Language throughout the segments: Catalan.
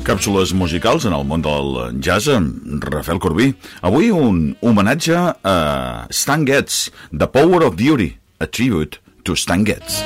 Càpsules musicals en el món del jazz amb Rafael Corbí. Avui un homenatge a Stan Getz, The Power of Beauty, a tribute to Stan Getz.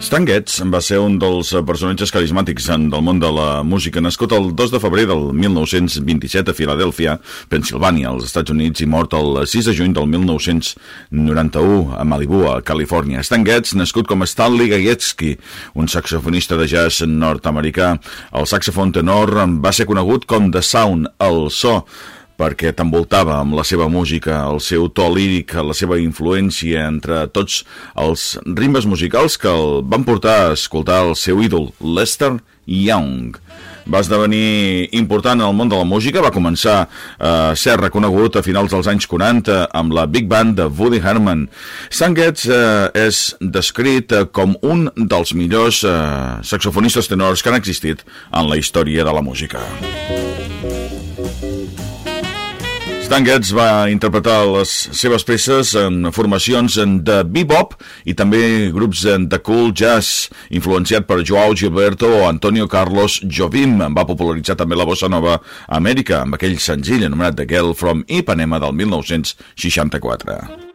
Stan Getz va ser un dels personatges carismàtics del món de la música, nascut el 2 de febrer del 1927 a Filadèlfia, Pensilvània, als Estats Units, i mort el 6 de juny del 1991 a Malibu, a Califòrnia. Stan Getz, nascut com Stanley Gajewski, un saxofonista de jazz nord-americà. El saxofon tenor va ser conegut com The Sound, el so, perquè t'envoltava amb la seva música, el seu to líric, la seva influència entre tots els ritmes musicals que el van portar a escoltar el seu ídol, Lester Young. Va esdevenir important en el món de la música, va començar a ser reconegut a finals dels anys 40 amb la Big Band de Woody Herman. Stan Getz eh, és descrit com un dels millors eh, saxofonistes tenors que han existit en la història de la música. Stan Getz va interpretar les seves peces en formacions de bebop i també grups de cool jazz, influenciat per Joao Gilberto o Antonio Carlos Jobim. Va popularitzar també la bossa nova a Amèrica amb aquell senzill anomenat The Girl from Ipanema del 1964.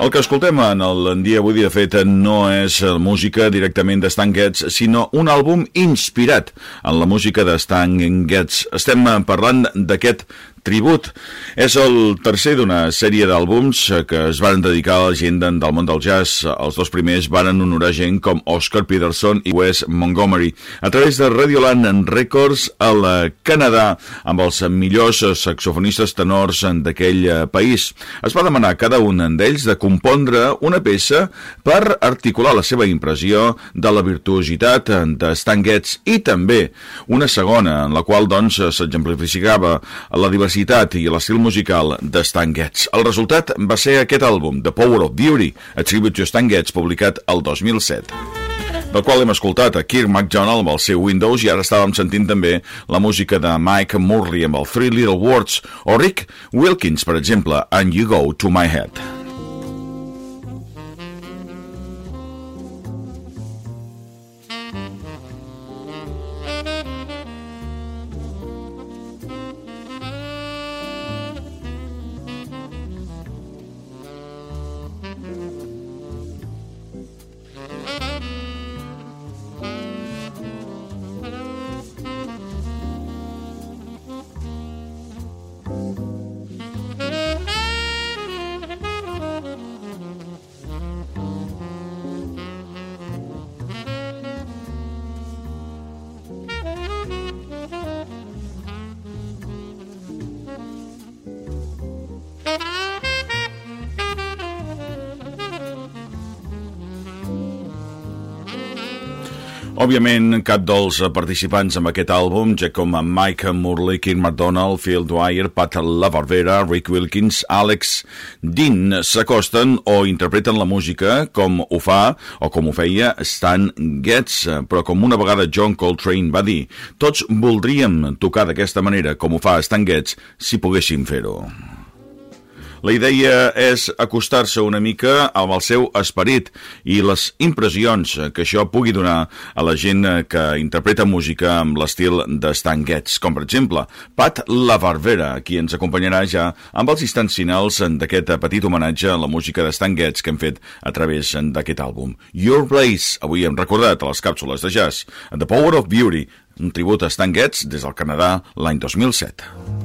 El que escoltem en el dia avui, de fet, no és música directament de Stan Getz, sinó un àlbum inspirat en la música de Stan Getz. Estem parlant d'aquest Tribut és el tercer d'una sèrie d'àlbums que es van dedicar a la gent del món del jazz. Els dos primers van honorar gent com Oscar Peterson i Wes Montgomery a través de Radioland Records al Canadà amb els millors saxofonistes tenors d'aquell país. Es va demanar a cada un d'ells de compondre una peça per articular la seva impressió de la virtuositat de Stan Getz i també una segona en la qual doncs s'exemplificava la diversitat diversitat i l'estil musical de Stan Getz. El resultat va ser aquest àlbum, The Power of Beauty, a tribute to Stan Getz, publicat el 2007 del qual hem escoltat a Kirk McDonald amb el seu Windows i ara estàvem sentint també la música de Mike Murley amb el Three Little Words o Rick Wilkins, per exemple, And You Go To My Head. Òbviament, cap dels participants en aquest àlbum, ja com Mike Murley, Kim McDonald, Phil Dwyer, Pat LaVarvera, Rick Wilkins, Alex Dean, s'acosten o interpreten la música com ho fa o com ho feia Stan Getz, però com una vegada John Coltrane va dir, tots voldríem tocar d'aquesta manera com ho fa Stan Getz si poguéssim fer-ho. La idea és acostar-se una mica amb el seu esperit i les impressions que això pugui donar a la gent que interpreta música amb l'estil de com per exemple Pat La Barbera, qui ens acompanyarà ja amb els instants finals d'aquest petit homenatge a la música de que hem fet a través d'aquest àlbum. Your Place, avui hem recordat a les càpsules de jazz, The Power of Beauty, un tribut a Stan Getz des del Canadà l'any 2007.